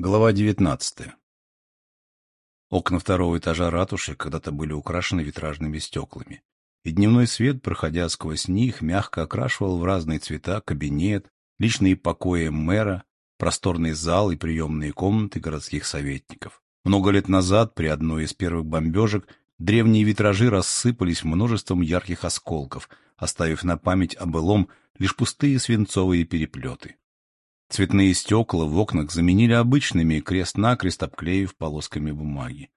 Глава 19. Окна второго этажа ратуши когда-то были украшены витражными стеклами, и дневной свет, проходя сквозь них, мягко окрашивал в разные цвета кабинет, личные покои мэра, просторный зал и приемные комнаты городских советников. Много лет назад, при одной из первых бомбежек, древние витражи рассыпались множеством ярких осколков, оставив на память о былом лишь пустые свинцовые переплеты. Цветные стекла в окнах заменили обычными, крест-накрест обклеив полосками бумаги.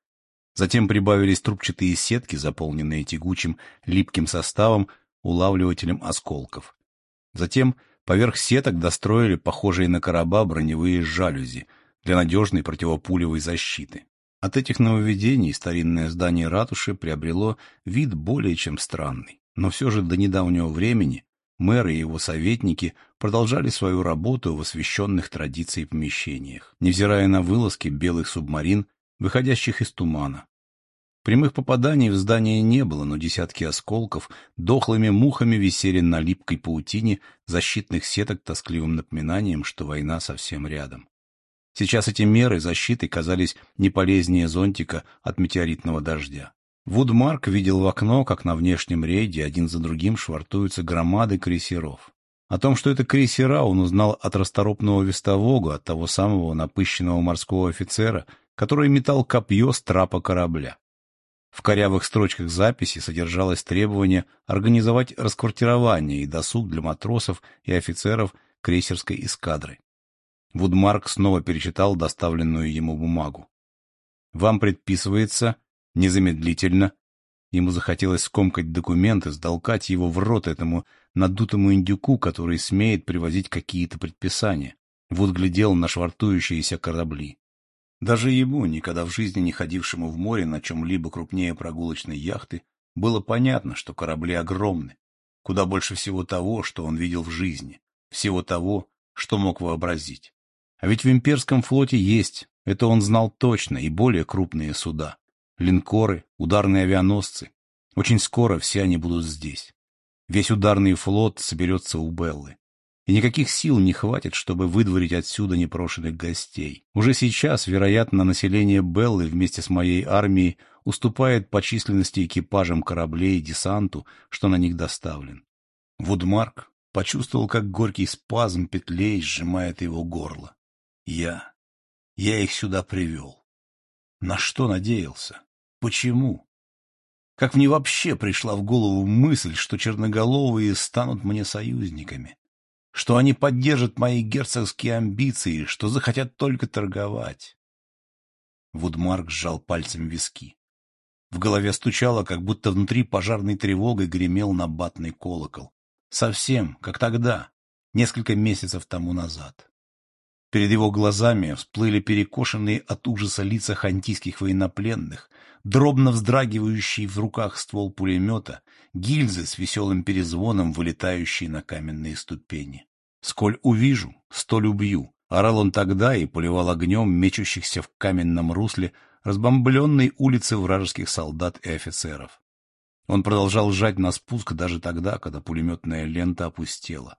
Затем прибавились трубчатые сетки, заполненные тягучим, липким составом, улавливателем осколков. Затем поверх сеток достроили похожие на короба броневые жалюзи для надежной противопулевой защиты. От этих нововведений старинное здание ратуши приобрело вид более чем странный, но все же до недавнего времени Мэр и его советники продолжали свою работу в освещенных традицией помещениях, невзирая на вылазки белых субмарин, выходящих из тумана. Прямых попаданий в здание не было, но десятки осколков дохлыми мухами висели на липкой паутине защитных сеток тоскливым напоминанием, что война совсем рядом. Сейчас эти меры защиты казались не полезнее зонтика от метеоритного дождя. Вудмарк видел в окно, как на внешнем рейде один за другим швартуются громады крейсеров. О том, что это крейсера, он узнал от расторопного вестового, от того самого напыщенного морского офицера, который метал копье с трапа корабля. В корявых строчках записи содержалось требование организовать расквартирование и досуг для матросов и офицеров крейсерской эскадры. Вудмарк снова перечитал доставленную ему бумагу. «Вам предписывается Незамедлительно ему захотелось скомкать документы, сдолкать его в рот этому надутому индюку, который смеет привозить какие-то предписания. Вот глядел на швартующиеся корабли. Даже ему, никогда в жизни не ходившему в море на чем-либо крупнее прогулочной яхты, было понятно, что корабли огромны, куда больше всего того, что он видел в жизни, всего того, что мог вообразить. А ведь в имперском флоте есть, это он знал точно, и более крупные суда линкоры, ударные авианосцы. Очень скоро все они будут здесь. Весь ударный флот соберется у Беллы. И никаких сил не хватит, чтобы выдворить отсюда непрошенных гостей. Уже сейчас, вероятно, население Беллы вместе с моей армией уступает по численности экипажам кораблей и десанту, что на них доставлен. Вудмарк почувствовал, как горький спазм петлей сжимает его горло. Я... я их сюда привел. На что надеялся? Почему? Как мне вообще пришла в голову мысль, что черноголовые станут мне союзниками? Что они поддержат мои герцогские амбиции, что захотят только торговать? Вудмарк сжал пальцем виски. В голове стучало, как будто внутри пожарной тревогой гремел набатный колокол. Совсем, как тогда, несколько месяцев тому назад. Перед его глазами всплыли перекошенные от ужаса лица хантийских военнопленных, дробно вздрагивающий в руках ствол пулемета, гильзы с веселым перезвоном, вылетающие на каменные ступени. «Сколь увижу, столь убью», — орал он тогда и поливал огнем мечущихся в каменном русле разбомбленной улицы вражеских солдат и офицеров. Он продолжал жать на спуск даже тогда, когда пулеметная лента опустела.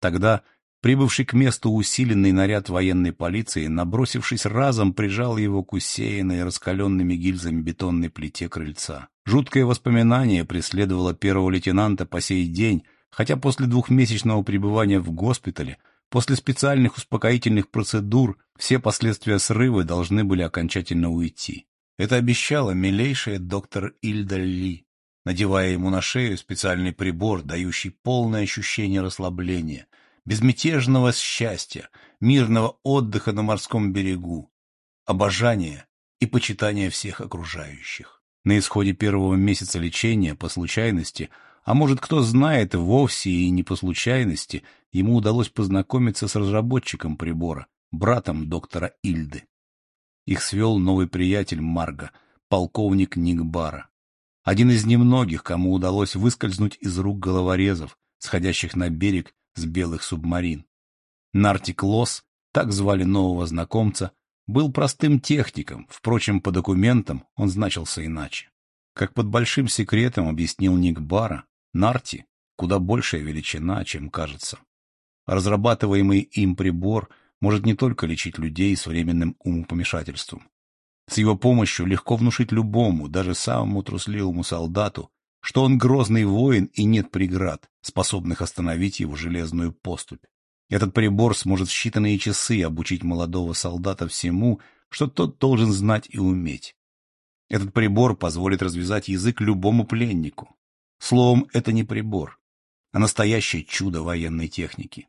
Тогда Прибывший к месту усиленный наряд военной полиции, набросившись разом, прижал его к усеянной раскаленными гильзами бетонной плите крыльца. Жуткое воспоминание преследовало первого лейтенанта по сей день, хотя после двухмесячного пребывания в госпитале, после специальных успокоительных процедур, все последствия срыва должны были окончательно уйти. Это обещала милейшая доктор Ильда Ли, надевая ему на шею специальный прибор, дающий полное ощущение расслабления — безмятежного счастья, мирного отдыха на морском берегу, обожания и почитания всех окружающих. На исходе первого месяца лечения по случайности, а может кто знает вовсе и не по случайности, ему удалось познакомиться с разработчиком прибора, братом доктора Ильды. Их свел новый приятель Марга, полковник Ник Бара. Один из немногих, кому удалось выскользнуть из рук головорезов, сходящих на берег с белых субмарин. Нартик Лос, так звали нового знакомца, был простым техником, впрочем, по документам он значился иначе. Как под большим секретом объяснил Ник Бара, Нарти — куда большая величина, чем кажется. Разрабатываемый им прибор может не только лечить людей с временным умопомешательством. С его помощью легко внушить любому, даже самому трусливому солдату, что он грозный воин и нет преград, способных остановить его железную поступь. Этот прибор сможет в считанные часы обучить молодого солдата всему, что тот должен знать и уметь. Этот прибор позволит развязать язык любому пленнику. Словом, это не прибор, а настоящее чудо военной техники.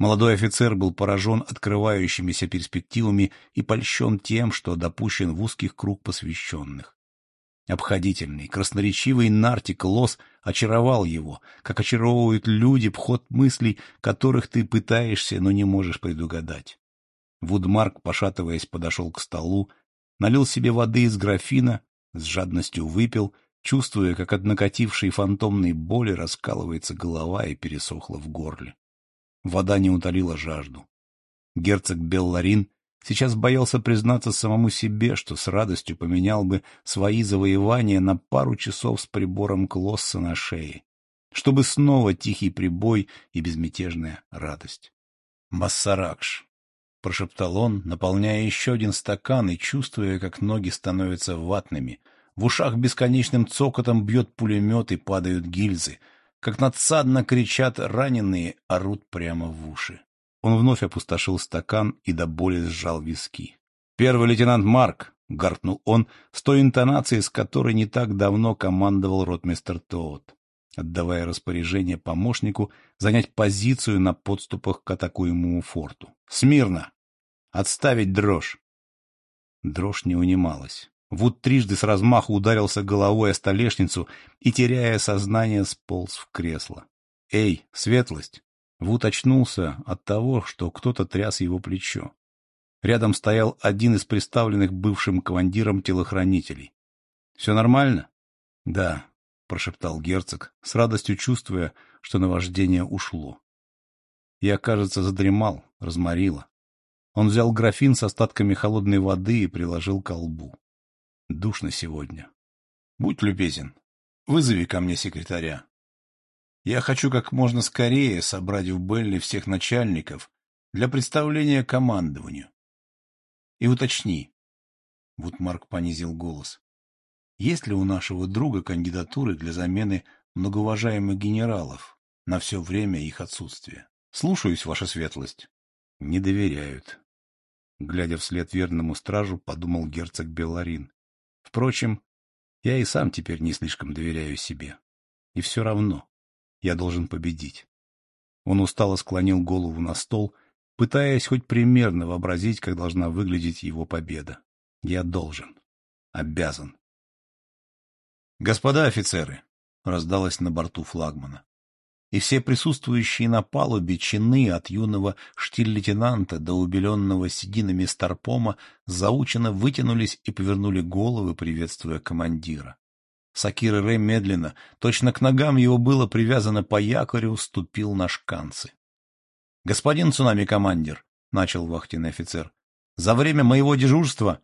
Молодой офицер был поражен открывающимися перспективами и польщен тем, что допущен в узких круг посвященных. Обходительный, красноречивый Нартик Лос очаровал его, как очаровывают люди ход мыслей, которых ты пытаешься, но не можешь предугадать. Вудмарк, пошатываясь, подошел к столу, налил себе воды из графина, с жадностью выпил, чувствуя, как от накатившей фантомной боли раскалывается голова и пересохла в горле. Вода не утолила жажду. Герцог Белларин сейчас боялся признаться самому себе, что с радостью поменял бы свои завоевания на пару часов с прибором Клосса на шее, чтобы снова тихий прибой и безмятежная радость. «Массаракш!» — прошептал он, наполняя еще один стакан и чувствуя, как ноги становятся ватными. В ушах бесконечным цокотом бьет пулемет и падают гильзы — как надсадно кричат раненые, орут прямо в уши. Он вновь опустошил стакан и до боли сжал виски. «Первый лейтенант Марк!» — гаркнул он с той интонацией, с которой не так давно командовал ротмистер Тоот, отдавая распоряжение помощнику занять позицию на подступах к атакуемому форту. «Смирно! Отставить дрожь!» Дрожь не унималась. Вуд трижды с размаху ударился головой о столешницу и, теряя сознание, сполз в кресло. «Эй, светлость!» Вуд очнулся от того, что кто-то тряс его плечо. Рядом стоял один из представленных бывшим командиром телохранителей. «Все нормально?» «Да», — прошептал герцог, с радостью чувствуя, что наваждение ушло. Я, кажется, задремал, разморило. Он взял графин с остатками холодной воды и приложил к лбу. Душно сегодня. Будь любезен, вызови ко мне секретаря. Я хочу как можно скорее собрать в Белли всех начальников для представления командованию. И уточни. Вудмарк понизил голос. Есть ли у нашего друга кандидатуры для замены многоуважаемых генералов на все время их отсутствия? Слушаюсь, ваша светлость. Не доверяют. Глядя вслед верному стражу, подумал герцог Белларин. Впрочем, я и сам теперь не слишком доверяю себе. И все равно я должен победить. Он устало склонил голову на стол, пытаясь хоть примерно вообразить, как должна выглядеть его победа. Я должен. Обязан. «Господа офицеры!» — раздалось на борту флагмана и все присутствующие на палубе чины от юного штиль-лейтенанта до убеленного сединами старпома заученно вытянулись и повернули головы, приветствуя командира. Сакир Рэй медленно, точно к ногам его было привязано по якорю, ступил на шканцы. — Господин цунами-командир, — начал вахтенный офицер, — за время моего дежурства...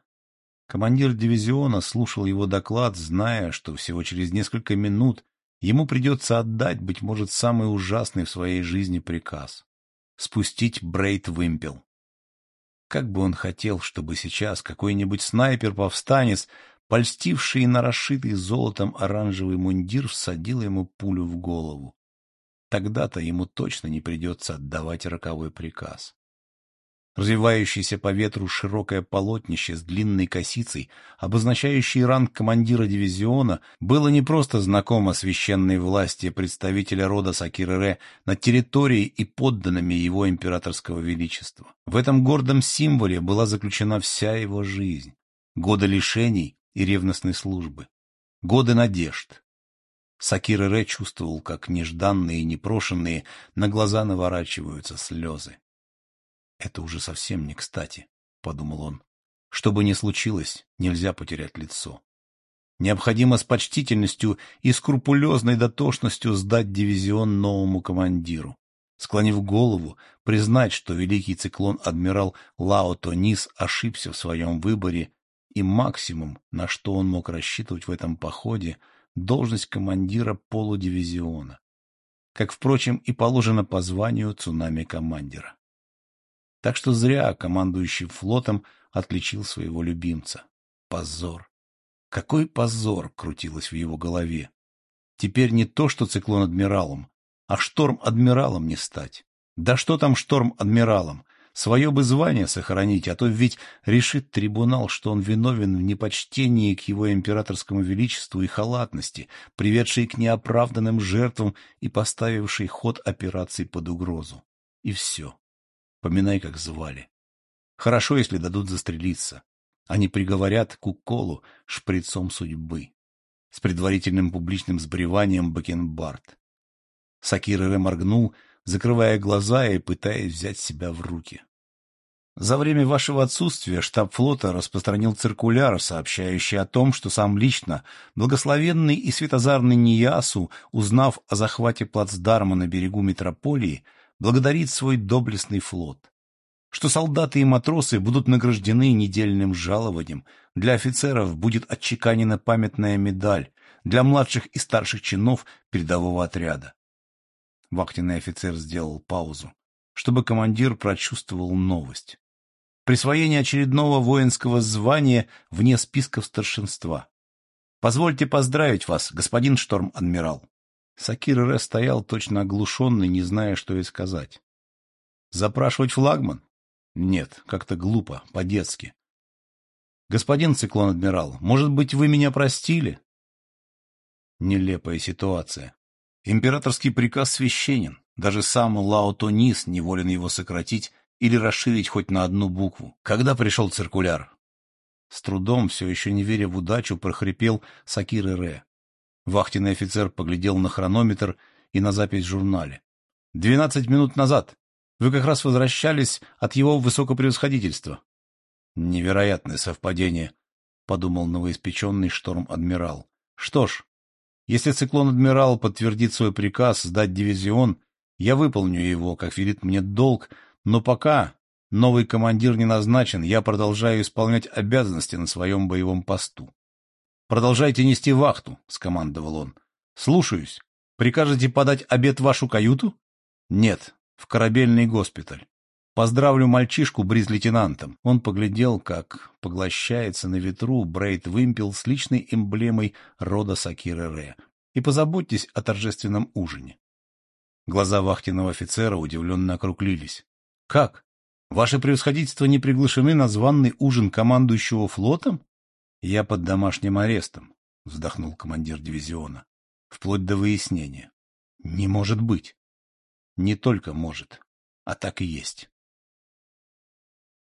Командир дивизиона слушал его доклад, зная, что всего через несколько минут Ему придется отдать, быть может, самый ужасный в своей жизни приказ — спустить Брейт-вымпел. Как бы он хотел, чтобы сейчас какой-нибудь снайпер-повстанец, польстивший на расшитый золотом оранжевый мундир, всадил ему пулю в голову. Тогда-то ему точно не придется отдавать роковой приказ. Развивающееся по ветру широкое полотнище с длинной косицей, обозначающее ранг командира дивизиона, было не просто знакомо священной власти представителя рода Сакирere над территорией и подданными его императорского величества. В этом гордом символе была заключена вся его жизнь. Годы лишений и ревностной службы. Годы надежд. Сакирere чувствовал, как нежданные и непрошенные на глаза наворачиваются слезы. Это уже совсем не кстати, — подумал он. Что бы ни случилось, нельзя потерять лицо. Необходимо с почтительностью и скрупулезной дотошностью сдать дивизион новому командиру. Склонив голову, признать, что великий циклон-адмирал Лао Тонис ошибся в своем выборе, и максимум, на что он мог рассчитывать в этом походе, должность командира полудивизиона. Как, впрочем, и положено по званию цунами-командира. Так что зря командующий флотом отличил своего любимца. Позор. Какой позор крутилось в его голове. Теперь не то, что циклон-адмиралом, а шторм-адмиралом не стать. Да что там шторм-адмиралом? Свое бы звание сохранить, а то ведь решит трибунал, что он виновен в непочтении к его императорскому величеству и халатности, приведшей к неоправданным жертвам и поставившей ход операции под угрозу. И все. Поминай, как звали. Хорошо, если дадут застрелиться. Они приговорят к уколу шприцом судьбы. С предварительным публичным сбриванием Бакенбард. Сакир Ре моргнул, закрывая глаза и пытаясь взять себя в руки. За время вашего отсутствия штаб флота распространил циркуляр, сообщающий о том, что сам лично благословенный и светозарный Ниясу, узнав о захвате плацдарма на берегу метрополии, благодарит свой доблестный флот. Что солдаты и матросы будут награждены недельным жалованием, для офицеров будет отчеканена памятная медаль, для младших и старших чинов передового отряда. Вахтенный офицер сделал паузу, чтобы командир прочувствовал новость. Присвоение очередного воинского звания вне списков старшинства. Позвольте поздравить вас, господин шторм-адмирал. Сакир Ре стоял точно оглушенный, не зная, что и сказать. Запрашивать флагман? Нет, как-то глупо, по-детски. Господин циклон-адмирал, может быть, вы меня простили? Нелепая ситуация. Императорский приказ священен. Даже сам Лао Тонис неволен его сократить или расширить хоть на одну букву. Когда пришел циркуляр? С трудом, все еще не веря в удачу, прохрипел Сакир Ре. Вахтенный офицер поглядел на хронометр и на запись в журнале. «Двенадцать минут назад. Вы как раз возвращались от его высокопревосходительства». «Невероятное совпадение», — подумал новоиспеченный шторм-адмирал. «Что ж, если циклон-адмирал подтвердит свой приказ сдать дивизион, я выполню его, как велит мне долг, но пока новый командир не назначен, я продолжаю исполнять обязанности на своем боевом посту. «Продолжайте нести вахту», — скомандовал он. «Слушаюсь. Прикажете подать обед в вашу каюту?» «Нет, в корабельный госпиталь. Поздравлю мальчишку бриз-лейтенантом. Он поглядел, как поглощается на ветру Брейд-вымпел с личной эмблемой рода Сакиры Ре. И позаботьтесь о торжественном ужине. Глаза вахтенного офицера удивленно округлились. — Как? Ваше превосходительство не приглашены на званный ужин командующего флотом? — Я под домашним арестом, — вздохнул командир дивизиона. — Вплоть до выяснения. — Не может быть. — Не только может, а так и есть.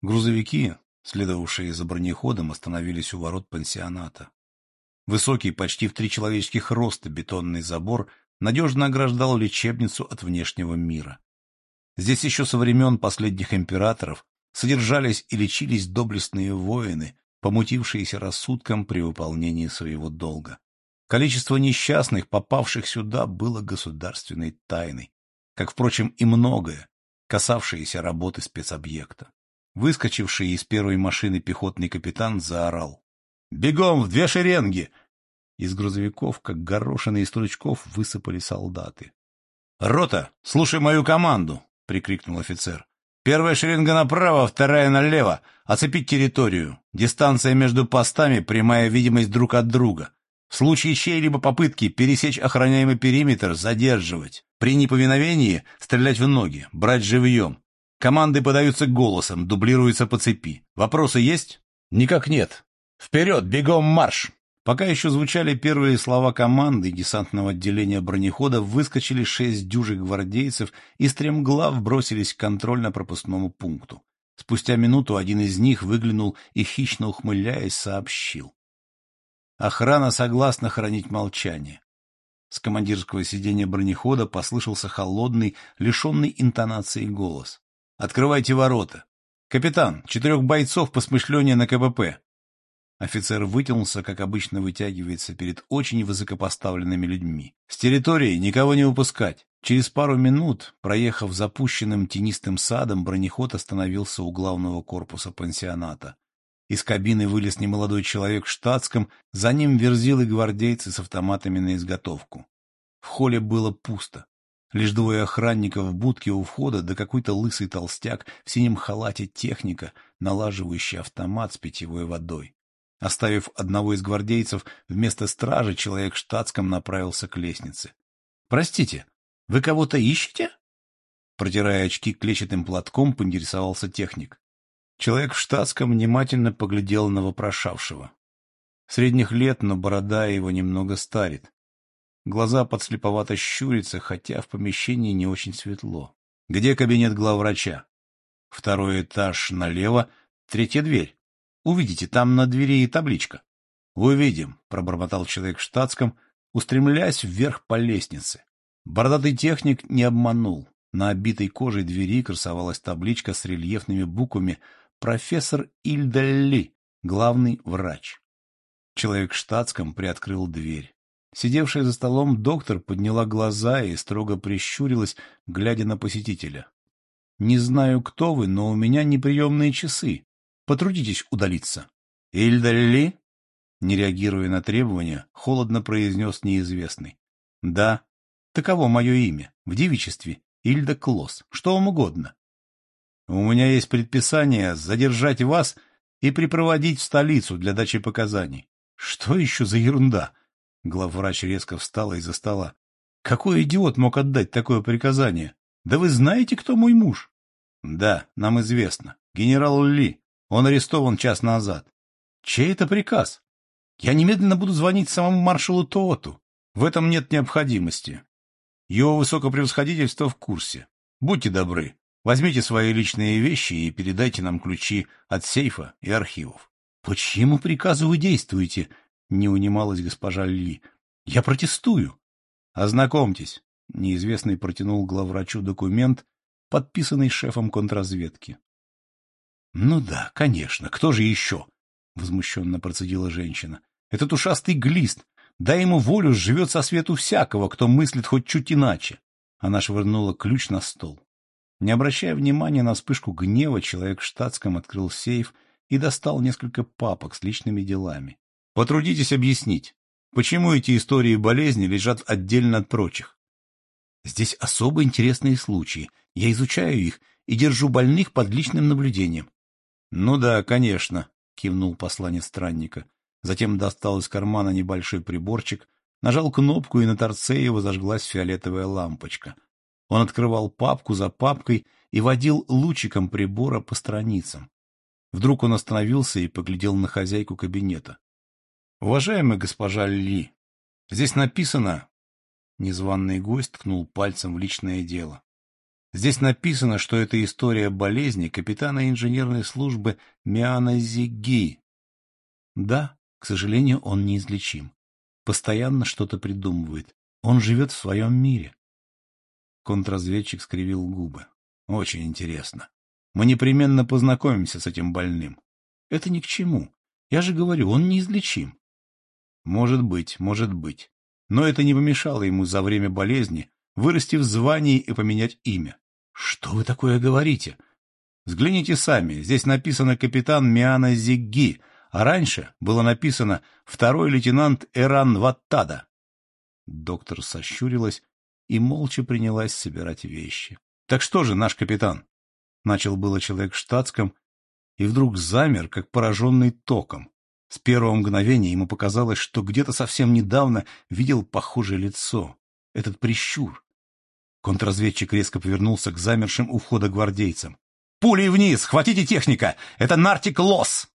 Грузовики, следовавшие за бронеходом, остановились у ворот пансионата. Высокий, почти в три человеческих роста бетонный забор надежно ограждал лечебницу от внешнего мира. Здесь еще со времен последних императоров содержались и лечились доблестные воины, помутившиеся рассудком при выполнении своего долга. Количество несчастных, попавших сюда, было государственной тайной, как, впрочем, и многое, касавшееся работы спецобъекта. Выскочивший из первой машины пехотный капитан заорал. «Бегом в две шеренги!» Из грузовиков, как горошины из стручков, высыпали солдаты. «Рота, слушай мою команду!» — прикрикнул офицер. «Первая шеренга направо, вторая налево. Оцепить территорию. Дистанция между постами, прямая видимость друг от друга. В случае чьей-либо попытки пересечь охраняемый периметр, задерживать. При неповиновении стрелять в ноги, брать живьем. Команды подаются голосом, дублируются по цепи. Вопросы есть? Никак нет. Вперед, бегом марш! Пока еще звучали первые слова команды десантного отделения бронехода, выскочили шесть дюжих гвардейцев и стремглав бросились к контрольно-пропускному пункту. Спустя минуту один из них выглянул и, хищно ухмыляясь, сообщил. Охрана согласна хранить молчание. С командирского сиденья бронехода послышался холодный, лишенный интонации голос. Открывайте ворота. Капитан, четырех бойцов посмышленнее на КПП. Офицер вытянулся, как обычно вытягивается перед очень высокопоставленными людьми. С территории никого не выпускать. Через пару минут, проехав запущенным тенистым садом, бронеход остановился у главного корпуса пансионата. Из кабины вылез немолодой человек в штатском, за ним верзилы гвардейцы с автоматами на изготовку. В холле было пусто. Лишь двое охранников в будке у входа, да какой-то лысый толстяк в синем халате техника, налаживающий автомат с питьевой водой. Оставив одного из гвардейцев вместо стражи, человек в штатском направился к лестнице. — Простите, вы кого-то ищете? Протирая очки клетчатым платком, поинтересовался техник. Человек в штатском внимательно поглядел на вопрошавшего. Средних лет, но борода его немного старит. Глаза подслеповато щурятся, хотя в помещении не очень светло. Где кабинет главврача? Второй этаж налево, третья дверь. Увидите, там на двери и табличка. Увидим, пробормотал человек в штатском, устремляясь вверх по лестнице. Бородатый техник не обманул. На обитой кожей двери красовалась табличка с рельефными буквами «Профессор Ильда Ли, главный врач». Человек в штатском приоткрыл дверь. Сидевшая за столом доктор подняла глаза и строго прищурилась, глядя на посетителя. — Не знаю, кто вы, но у меня неприемные часы. Потрудитесь удалиться. — Ильда Ли? Не реагируя на требования, холодно произнес неизвестный. — Да, таково мое имя, в девичестве, Ильда Клосс, что вам угодно. — У меня есть предписание задержать вас и припроводить в столицу для дачи показаний. — Что еще за ерунда? Главврач резко встала из-за стола. — Какой идиот мог отдать такое приказание? Да вы знаете, кто мой муж? — Да, нам известно. Генерал Ли. Он арестован час назад. — Чей это приказ? Я немедленно буду звонить самому маршалу Тооту. В этом нет необходимости. Его высокопревосходительство в курсе. Будьте добры, возьмите свои личные вещи и передайте нам ключи от сейфа и архивов. — По чьему приказу вы действуете? — не унималась госпожа Ли. — Я протестую. — Ознакомьтесь. Неизвестный протянул главврачу документ, подписанный шефом контрразведки. — Ну да, конечно, кто же еще? — возмущенно процедила женщина. — Этот ушастый глист Дай ему волю, живет со свету всякого, кто мыслит хоть чуть иначе. Она швырнула ключ на стол. Не обращая внимания на вспышку гнева, человек в штатском открыл сейф и достал несколько папок с личными делами. Потрудитесь объяснить, почему эти истории болезни лежат отдельно от прочих. Здесь особо интересные случаи. Я изучаю их и держу больных под личным наблюдением. — Ну да, конечно, — кивнул посланец странника. Затем достал из кармана небольшой приборчик, нажал кнопку, и на торце его зажглась фиолетовая лампочка. Он открывал папку за папкой и водил лучиком прибора по страницам. Вдруг он остановился и поглядел на хозяйку кабинета. — Уважаемая госпожа Ли, здесь написано... Незваный гость ткнул пальцем в личное дело. Здесь написано, что это история болезни капитана инженерной службы Миана Зиги. Да, к сожалению, он неизлечим. Постоянно что-то придумывает. Он живет в своем мире. Контрразведчик скривил губы. Очень интересно. Мы непременно познакомимся с этим больным. Это ни к чему. Я же говорю, он неизлечим. Может быть, может быть. Но это не помешало ему за время болезни вырасти в звании и поменять имя. Что вы такое говорите? Взгляните сами. Здесь написано капитан Миана Зигги, а раньше было написано «Второй лейтенант Эран Ваттада». Доктор сощурилась и молча принялась собирать вещи. — Так что же, наш капитан? — начал было человек в штатском, и вдруг замер, как пораженный током. С первого мгновения ему показалось, что где-то совсем недавно видел похожее лицо. Этот прищур. Контрразведчик резко повернулся к замершим у входа гвардейцам. — Пулей вниз! Хватите техника! Это Нартик Лос!